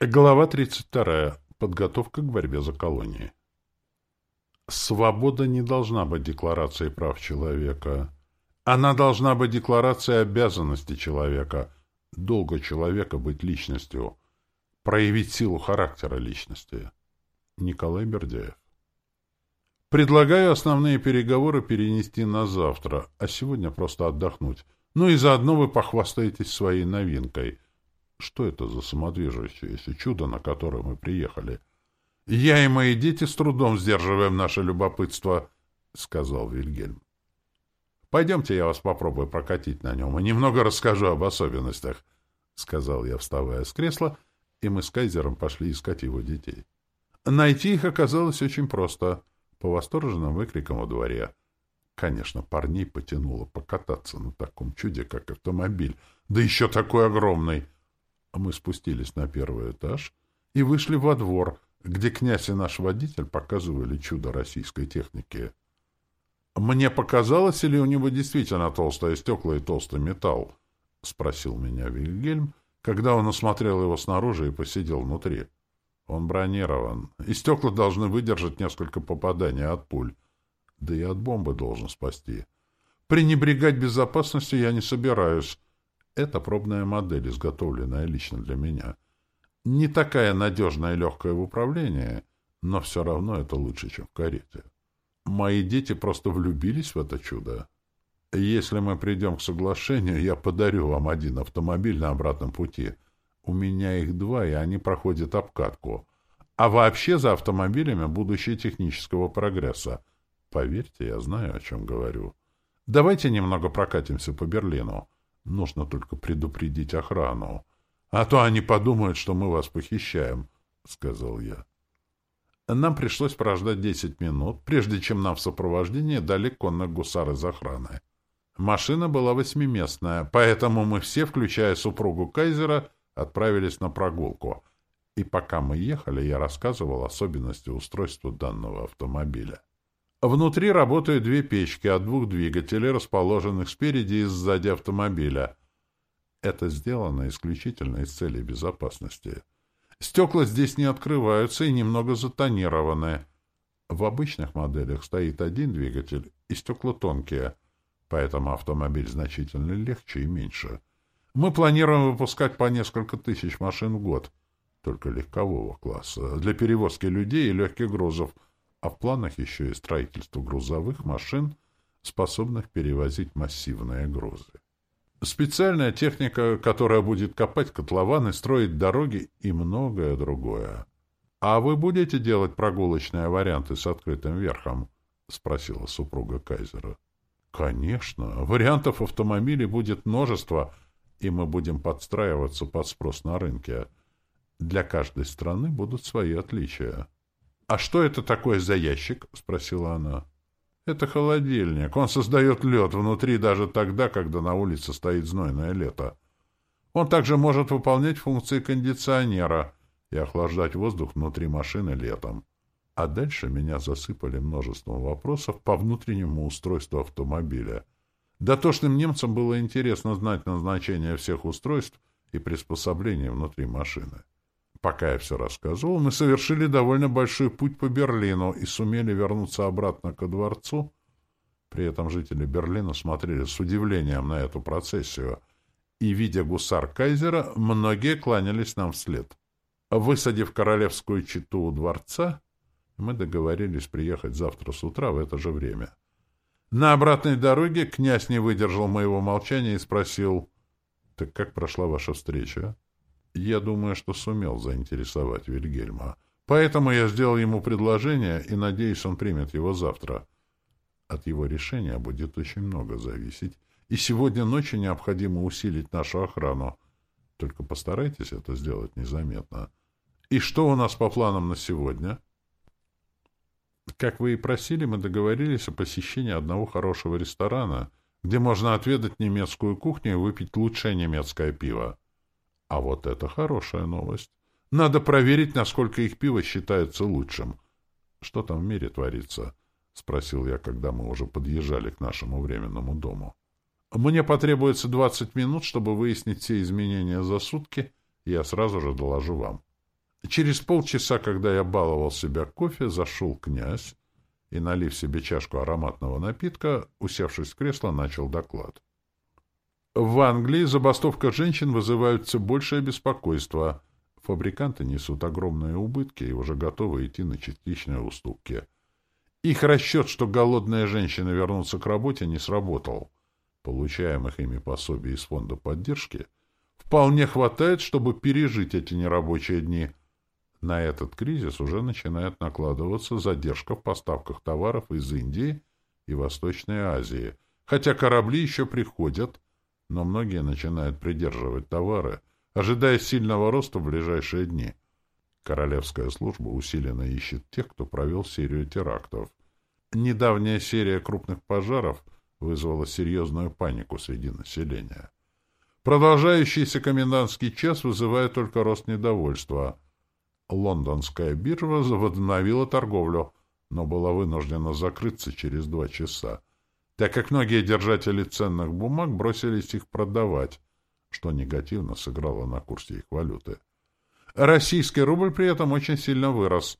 Глава 32. Подготовка к борьбе за колонии. Свобода не должна быть декларацией прав человека. Она должна быть декларацией обязанностей человека, долго человека быть личностью, проявить силу характера личности. Николай Бердяев. Предлагаю основные переговоры перенести на завтра, а сегодня просто отдохнуть. Ну и заодно вы похвастаетесь своей новинкой — что это за самодвижущееся чудо, на которое мы приехали? Я и мои дети с трудом сдерживаем наше любопытство, — сказал Вильгельм. Пойдемте, я вас попробую прокатить на нем и немного расскажу об особенностях, — сказал я, вставая с кресла, и мы с Кайзером пошли искать его детей. Найти их оказалось очень просто, по восторженным выкрикам во дворе. Конечно, парней потянуло покататься на таком чуде, как автомобиль, да еще такой огромный — мы спустились на первый этаж и вышли во двор, где князь и наш водитель показывали чудо российской техники. «Мне показалось, или у него действительно толстое стекло и толстый металл?» — спросил меня Вильгельм, когда он осмотрел его снаружи и посидел внутри. «Он бронирован, и стекла должны выдержать несколько попаданий от пуль, да и от бомбы должен спасти. Пренебрегать безопасностью я не собираюсь». Это пробная модель, изготовленная лично для меня. Не такая надежная и легкая в управлении, но все равно это лучше, чем в карете. Мои дети просто влюбились в это чудо. Если мы придем к соглашению, я подарю вам один автомобиль на обратном пути. У меня их два, и они проходят обкатку. А вообще за автомобилями будущее технического прогресса. Поверьте, я знаю, о чем говорю. Давайте немного прокатимся по Берлину. Нужно только предупредить охрану. А то они подумают, что мы вас похищаем, — сказал я. Нам пришлось прождать десять минут, прежде чем нам в сопровождении дали конных гусар из охраны. Машина была восьмиместная, поэтому мы все, включая супругу Кайзера, отправились на прогулку. И пока мы ехали, я рассказывал особенности устройства данного автомобиля. Внутри работают две печки от двух двигателей, расположенных спереди и сзади автомобиля. Это сделано исключительно из целей безопасности. Стекла здесь не открываются и немного затонированы. В обычных моделях стоит один двигатель, и стекла тонкие, поэтому автомобиль значительно легче и меньше. Мы планируем выпускать по несколько тысяч машин в год, только легкового класса, для перевозки людей и легких грузов — а в планах еще и строительство грузовых машин, способных перевозить массивные грузы. Специальная техника, которая будет копать котлованы, строить дороги и многое другое. — А вы будете делать прогулочные варианты с открытым верхом? — спросила супруга Кайзера. — Конечно. Вариантов автомобилей будет множество, и мы будем подстраиваться под спрос на рынке. Для каждой страны будут свои отличия. «А что это такое за ящик?» — спросила она. «Это холодильник. Он создает лед внутри даже тогда, когда на улице стоит знойное лето. Он также может выполнять функции кондиционера и охлаждать воздух внутри машины летом. А дальше меня засыпали множеством вопросов по внутреннему устройству автомобиля. Дотошным немцам было интересно знать назначение всех устройств и приспособлений внутри машины. Пока я все рассказывал, мы совершили довольно большой путь по Берлину и сумели вернуться обратно ко дворцу. При этом жители Берлина смотрели с удивлением на эту процессию, и, видя гусар кайзера, многие кланялись нам вслед. Высадив королевскую читу у дворца, мы договорились приехать завтра с утра в это же время. На обратной дороге князь не выдержал моего молчания и спросил, «Так как прошла ваша встреча?» Я думаю, что сумел заинтересовать Вильгельма. Поэтому я сделал ему предложение, и надеюсь, он примет его завтра. От его решения будет очень много зависеть, и сегодня ночью необходимо усилить нашу охрану. Только постарайтесь это сделать незаметно. И что у нас по планам на сегодня? Как вы и просили, мы договорились о посещении одного хорошего ресторана, где можно отведать немецкую кухню и выпить лучшее немецкое пиво. А вот это хорошая новость. Надо проверить, насколько их пиво считается лучшим. Что там в мире творится? — спросил я, когда мы уже подъезжали к нашему временному дому. Мне потребуется двадцать минут, чтобы выяснить все изменения за сутки, я сразу же доложу вам. Через полчаса, когда я баловал себя кофе, зашел князь и, налив себе чашку ароматного напитка, усевшись в кресло, начал доклад. В Англии забастовка женщин вызывает все большее беспокойство. Фабриканты несут огромные убытки и уже готовы идти на частичные уступки. Их расчет, что голодные женщины вернутся к работе, не сработал. Получаемых ими пособий из фонда поддержки вполне хватает, чтобы пережить эти нерабочие дни. На этот кризис уже начинает накладываться задержка в поставках товаров из Индии и Восточной Азии, хотя корабли еще приходят, но многие начинают придерживать товары, ожидая сильного роста в ближайшие дни. Королевская служба усиленно ищет тех, кто провел серию терактов. Недавняя серия крупных пожаров вызвала серьезную панику среди населения. Продолжающийся комендантский час вызывает только рост недовольства. Лондонская биржа возобновила торговлю, но была вынуждена закрыться через два часа так как многие держатели ценных бумаг бросились их продавать, что негативно сыграло на курсе их валюты. Российский рубль при этом очень сильно вырос,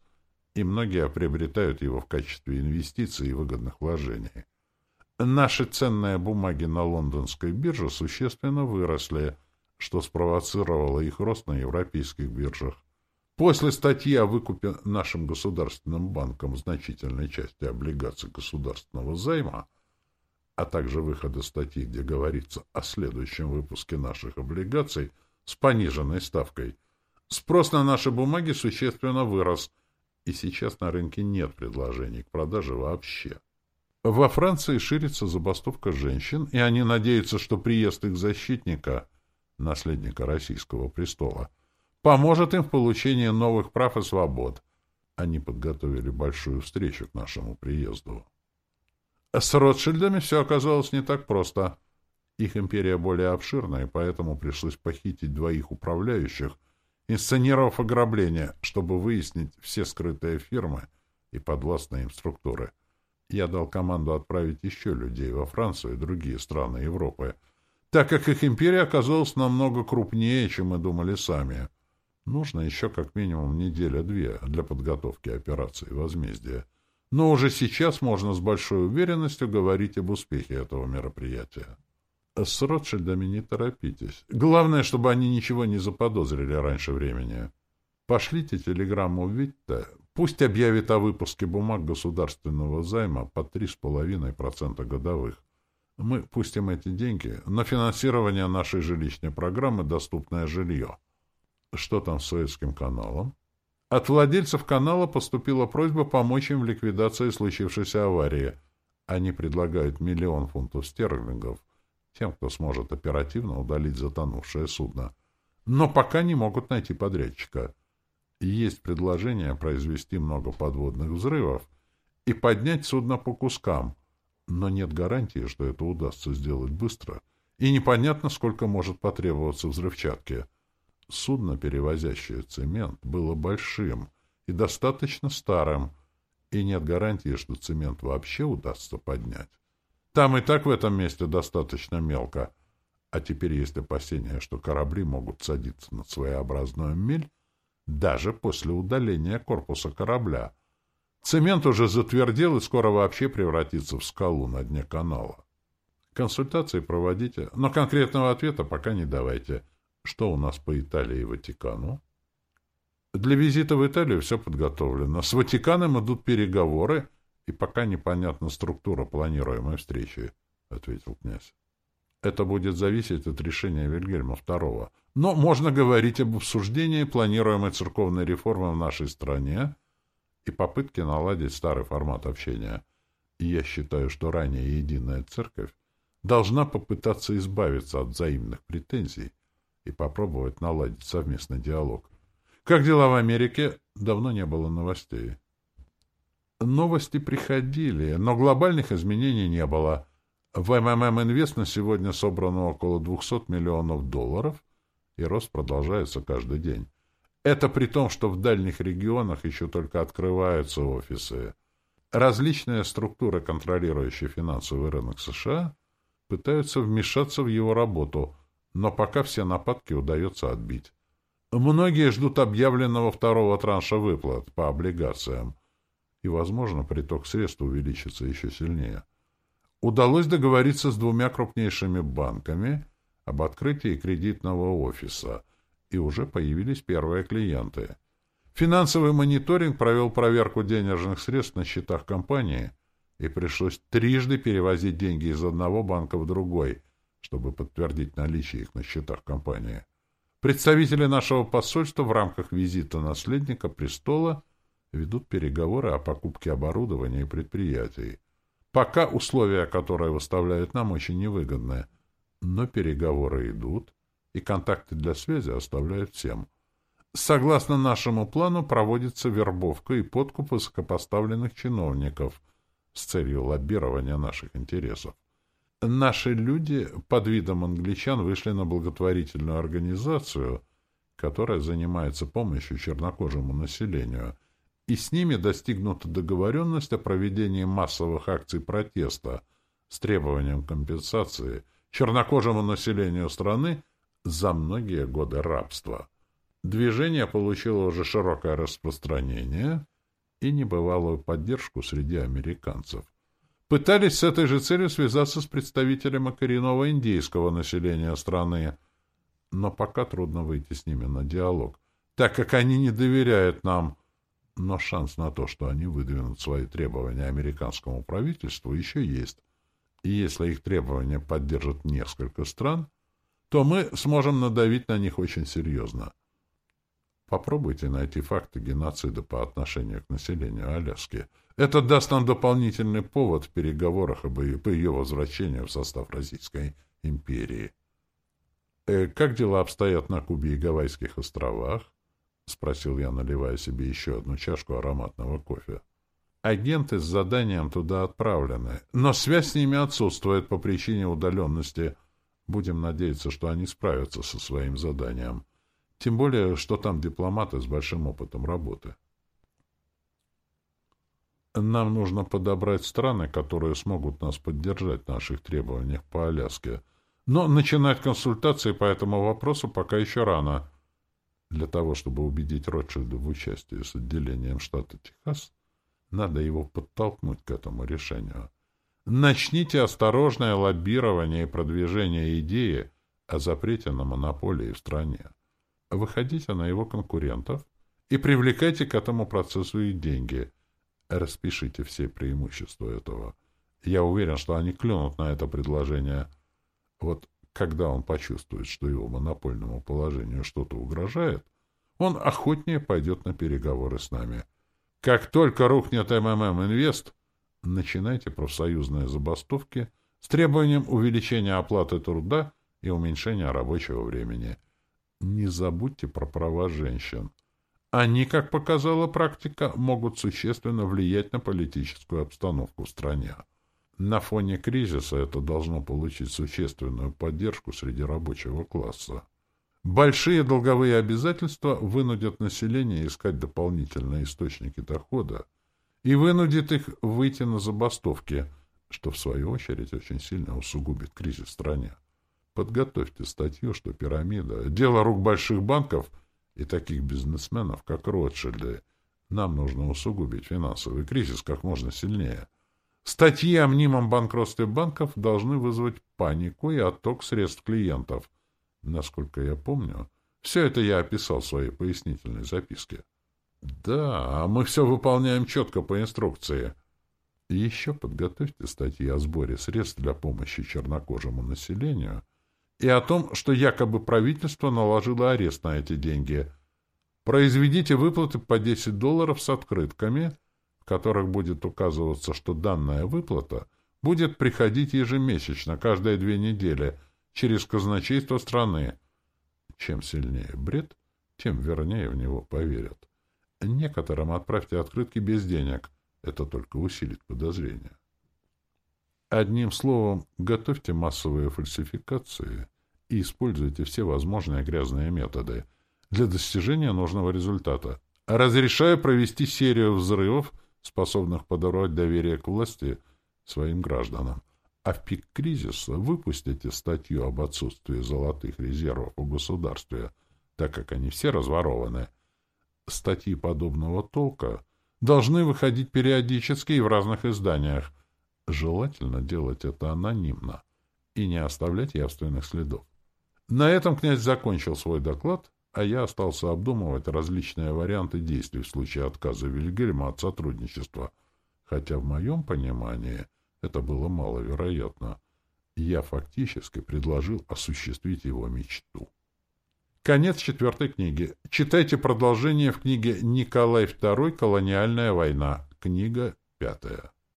и многие приобретают его в качестве инвестиций и выгодных вложений. Наши ценные бумаги на лондонской бирже существенно выросли, что спровоцировало их рост на европейских биржах. После статьи о выкупе нашим государственным банком значительной части облигаций государственного займа а также выхода статьи, где говорится о следующем выпуске наших облигаций с пониженной ставкой, спрос на наши бумаги существенно вырос, и сейчас на рынке нет предложений к продаже вообще. Во Франции ширится забастовка женщин, и они надеются, что приезд их защитника, наследника российского престола, поможет им в получении новых прав и свобод. Они подготовили большую встречу к нашему приезду. С Ротшильдами все оказалось не так просто. Их империя более обширная, и поэтому пришлось похитить двоих управляющих, инсценировав ограбление, чтобы выяснить все скрытые фирмы и подвластные им структуры. Я дал команду отправить еще людей во Францию и другие страны Европы, так как их империя оказалась намного крупнее, чем мы думали сами. Нужно еще как минимум неделя-две для подготовки операции возмездия но уже сейчас можно с большой уверенностью говорить об успехе этого мероприятия. С Ротшильдами не торопитесь. Главное, чтобы они ничего не заподозрили раньше времени. Пошлите телеграмму Витте, пусть объявит о выпуске бумаг государственного займа по 3,5% годовых. Мы пустим эти деньги на финансирование нашей жилищной программы «Доступное жилье». Что там с Суэцким каналом? От владельцев канала поступила просьба помочь им в ликвидации случившейся аварии. Они предлагают миллион фунтов стерлингов тем, кто сможет оперативно удалить затонувшее судно. Но пока не могут найти подрядчика. Есть предложение произвести много подводных взрывов и поднять судно по кускам, но нет гарантии, что это удастся сделать быстро, и непонятно, сколько может потребоваться взрывчатки — Судно, перевозящее цемент, было большим и достаточно старым, и нет гарантии, что цемент вообще удастся поднять. Там и так в этом месте достаточно мелко, а теперь есть опасения, что корабли могут садиться на своеобразную мель даже после удаления корпуса корабля. Цемент уже затвердел и скоро вообще превратится в скалу на дне канала. Консультации проводите, но конкретного ответа пока не давайте — что у нас по Италии и Ватикану? Для визита в Италию все подготовлено. С Ватиканом идут переговоры, и пока непонятна структура планируемой встречи, — ответил князь. Это будет зависеть от решения Вильгельма II. Но можно говорить об обсуждении планируемой церковной реформы в нашей стране и попытке наладить старый формат общения. Я считаю, что ранее единая церковь должна попытаться избавиться от взаимных претензий и попробовать наладить совместный диалог. Как дела в Америке? Давно не было новостей. Новости приходили, но глобальных изменений не было. В МММ Инвест на сегодня собрано около 200 миллионов долларов, и рост продолжается каждый день. Это при том, что в дальних регионах еще только открываются офисы. Различные структуры, контролирующие финансовый рынок США, пытаются вмешаться в его работу, но пока все нападки удается отбить. Многие ждут объявленного второго транша выплат по облигациям, и, возможно, приток средств увеличится еще сильнее. Удалось договориться с двумя крупнейшими банками об открытии кредитного офиса, и уже появились первые клиенты. Финансовый мониторинг провел проверку денежных средств на счетах компании, и пришлось трижды перевозить деньги из одного банка в другой, чтобы подтвердить наличие их на счетах компании. Представители нашего посольства в рамках визита наследника престола ведут переговоры о покупке оборудования и предприятий. Пока условия, которые выставляют нам, очень невыгодные. Но переговоры идут, и контакты для связи оставляют всем. Согласно нашему плану, проводится вербовка и подкуп высокопоставленных чиновников с целью лоббирования наших интересов. Наши люди под видом англичан вышли на благотворительную организацию, которая занимается помощью чернокожему населению, и с ними достигнута договоренность о проведении массовых акций протеста с требованием компенсации чернокожему населению страны за многие годы рабства. Движение получило уже широкое распространение и небывалую поддержку среди американцев – пытались с этой же целью связаться с представителями коренного индейского населения страны. Но пока трудно выйти с ними на диалог, так как они не доверяют нам. Но шанс на то, что они выдвинут свои требования американскому правительству, еще есть. И если их требования поддержат несколько стран, то мы сможем надавить на них очень серьезно. Попробуйте найти факты геноцида по отношению к населению Аляски – это даст нам дополнительный повод в переговорах об ее, по ее возвращению в состав Российской империи. «Э, «Как дела обстоят на Кубе и Гавайских островах?» — спросил я, наливая себе еще одну чашку ароматного кофе. «Агенты с заданием туда отправлены, но связь с ними отсутствует по причине удаленности. Будем надеяться, что они справятся со своим заданием. Тем более, что там дипломаты с большим опытом работы». Нам нужно подобрать страны, которые смогут нас поддержать в наших требованиях по Аляске. Но начинать консультации по этому вопросу пока еще рано. Для того, чтобы убедить Ротшильда в участии с отделением штата Техас, надо его подтолкнуть к этому решению. Начните осторожное лоббирование и продвижение идеи о запрете на монополии в стране. Выходите на его конкурентов и привлекайте к этому процессу и деньги – Распишите все преимущества этого. Я уверен, что они клюнут на это предложение. Вот когда он почувствует, что его монопольному положению что-то угрожает, он охотнее пойдет на переговоры с нами. Как только рухнет МММ Инвест, начинайте профсоюзные забастовки с требованием увеличения оплаты труда и уменьшения рабочего времени. Не забудьте про права женщин. Они, как показала практика, могут существенно влиять на политическую обстановку в стране. На фоне кризиса это должно получить существенную поддержку среди рабочего класса. Большие долговые обязательства вынудят население искать дополнительные источники дохода и вынудит их выйти на забастовки, что, в свою очередь, очень сильно усугубит кризис в стране. Подготовьте статью, что пирамида – дело рук больших банков – и таких бизнесменов, как Ротшильды. Нам нужно усугубить финансовый кризис как можно сильнее. Статьи о мнимом банкротстве банков должны вызвать панику и отток средств клиентов. Насколько я помню, все это я описал в своей пояснительной записке. Да, а мы все выполняем четко по инструкции. Еще подготовьте статьи о сборе средств для помощи чернокожему населению — и о том, что якобы правительство наложило арест на эти деньги. Произведите выплаты по 10 долларов с открытками, в которых будет указываться, что данная выплата будет приходить ежемесячно, каждые две недели, через казначейство страны. Чем сильнее бред, тем вернее в него поверят. Некоторым отправьте открытки без денег. Это только усилит подозрения. Одним словом, готовьте массовые фальсификации и используйте все возможные грязные методы для достижения нужного результата. Разрешаю провести серию взрывов, способных подорвать доверие к власти своим гражданам. А в пик кризиса выпустите статью об отсутствии золотых резервов у государства, так как они все разворованы. Статьи подобного толка должны выходить периодически и в разных изданиях. Желательно делать это анонимно и не оставлять явственных следов. На этом князь закончил свой доклад, а я остался обдумывать различные варианты действий в случае отказа Вильгельма от сотрудничества, хотя в моем понимании это было маловероятно. Я фактически предложил осуществить его мечту. Конец четвертой книги. Читайте продолжение в книге «Николай II. Колониальная война». Книга пятая.